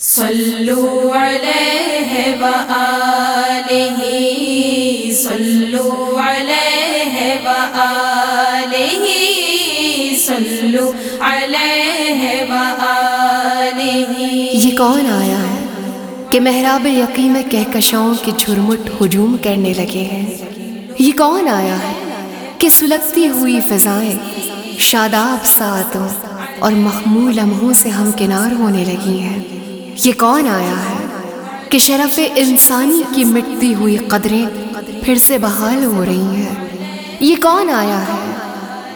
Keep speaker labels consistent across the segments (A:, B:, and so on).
A: صلوا عليه وآله صلوا عليه وآله صلوا عليه وآله
B: یہ کون آیا ہے کہ محراب یقین میں کہکشاؤں کی جھرمٹ ہجوم کرنے لگے ہیں؟ یہ کون آیا ہے کہ سلگتی ہوئی فضائیں شاداب ساتوں اور مخمول لمحوں سے ہم کنار ہونے لگی ہیں؟ یہ کون آیا ہے کہ شرف انسانی کی مٹتی ہوئی قدریں پھر سے بحال ہو رہی ہیں؟ یہ کون آیا ہے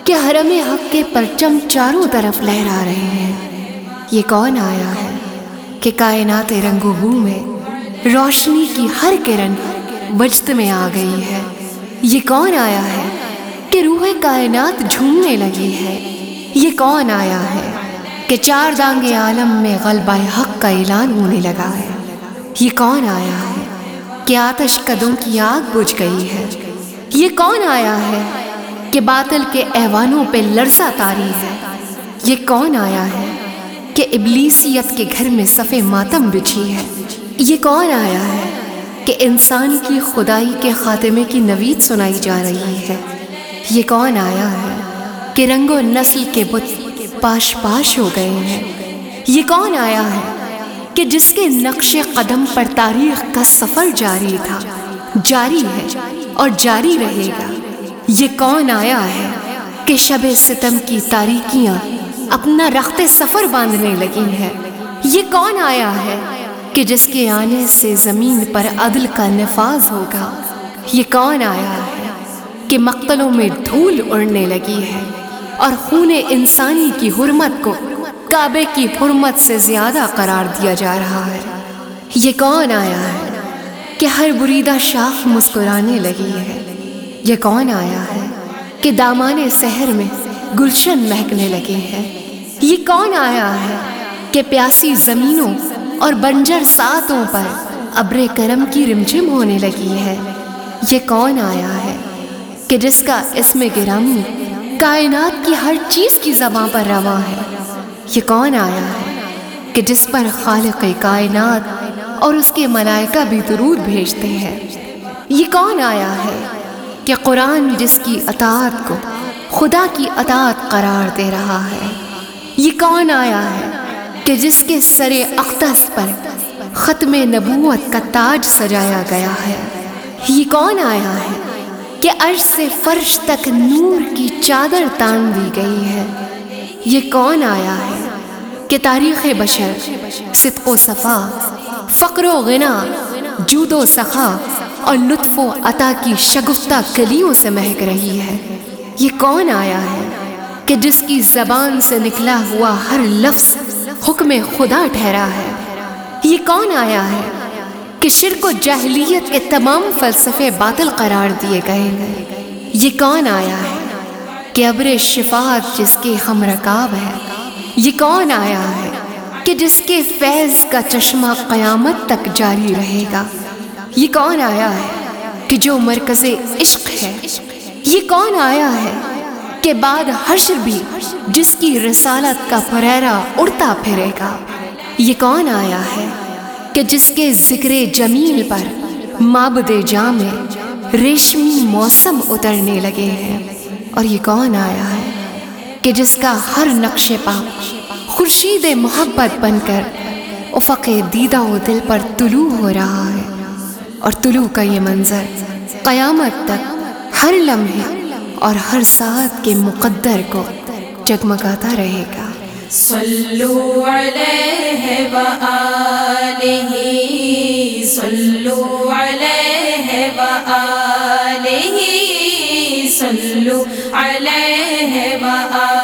B: کہ حرم حق کے پرچم چاروں طرف لہرا رہے ہیں؟ یہ کون آیا ہے کہ کائنات رنگ و بو میں روشنی کی ہر کرن بجت میں آ گئی ہے؟ یہ کون آیا ہے کہ روح کائنات جھومنے لگی ہے؟ یہ کون آیا ہے کہ چار دانگ عالم میں غلبہ حق کا اعلان ہونے لگا ہے۔ یہ کون آیا ہے؟ کہ آتش قدوں کی آگ بجھ گئی ہے۔ یہ کون آیا ہے؟ کہ باطل کے ایوانوں پہ لرزہ تاری ہے۔ یہ کون آیا ہے؟ کہ ابلیسیت کے گھر میں صفے ماتم بچھی ہے۔ یہ کون آیا ہے؟ کہ انسان کی خدائی کے خاتمے کی نوید سنائی جا رہی ہے۔ یہ کون آیا ہے؟ کہ رنگ و نسل کے بت پاش پاش ہو گئے ہیں۔ یہ کون آیا ہے کہ جس کے نقش قدم پر تاریخ کا سفر جاری تھا؟ جاری ہے اور جاری رہے گا۔ یہ کون آیا ہے کہ شب ستم کی تاریکیاں اپنا رخت سفر باندھنے لگی ہے یہ کون آیا ہے کہ جس کے آنے سے زمین پر عدل کا نفاذ ہوگا؟ یہ کون آیا ہے کہ مقتلوں میں دھول اڑنے لگی ہے؟ اور خون انسانی کی حرمت کو کعبے کی حرمت سے زیادہ قرار دیا جا رہا ہے۔ یہ کون آیا ہے کہ ہر بریدہ شاخ مسکرانے لگی ہے؟ یہ کون آیا ہے کہ دامان سحر میں گلشن مہکنے لگے ہیں؟ یہ کون آیا ہے کہ پیاسی زمینوں اور بنجر ساتوں پر ابر کرم کی رمجم ہونے لگی ہے؟ یہ کون آیا ہے کہ جس کا اسم گرامی کائنات کی ہر چیز کی زباں پر رواں ہے۔ یہ کون آیا ہے کہ جس پر خالق کائنات اور اس کے ملائکہ بھی درود بھیجتے ہیں؟ یہ کون آیا ہے کہ قرآن جس کی اطاعت کو خدا کی اطاعت قرار دے رہا ہے؟ یہ کون آیا ہے کہ جس کے سر اقدس پر ختم نبوت کا تاج سجایا گیا ہے؟ یہ کون آیا ہے کہ عرش سے فرش تک نور کی چادر تان دی گئی ہے۔ یہ کون آیا ہے؟ کہ تاریخ بشر، صدق و صفا، فقر و غنا، جود و سخا اور لطف و عطا کی شگفتہ کلیوں سے مہک رہی ہے۔ یہ کون آیا ہے؟ کہ جس کی زبان سے نکلا ہوا ہر لفظ حکم خدا ٹھہرا ہے۔ یہ کون آیا ہے؟ کہ شرک و جاہلیت کے تمام فلسفے باطل قرار دیے گئے۔ یہ کون آیا ہے؟ کہ ابر شفاعت جس کے ہم رکاب ہے۔ یہ کون آیا ہے کہ جس کے فیض کا چشمہ قیامت تک جاری رہے گا؟ یہ کون آیا ہے کہ جو مرکز عشق ہے؟ یہ کون آیا ہے کہ بعد حشر بھی جس کی رسالت کا پریرا اڑتا پھرے گا؟ یہ کون آیا ہے کہ جس کے ذکر جمیل پر مابد جام ریشمی موسم اترنے لگے ہیں۔ اور یہ کون آیا ہے کہ جس کا ہر نقش پا خورشید محبت بن کر افق دیدہ و دل پر طلوع ہو رہا ہے۔ اور طلوع کا یہ منظر قیامت تک ہر لمحے اور ہر ساتھ کے مقدر کو جگمگاتا رہے گا۔
A: صلوا عليه وآله صلوا عليه وآله صلوا عليه وآله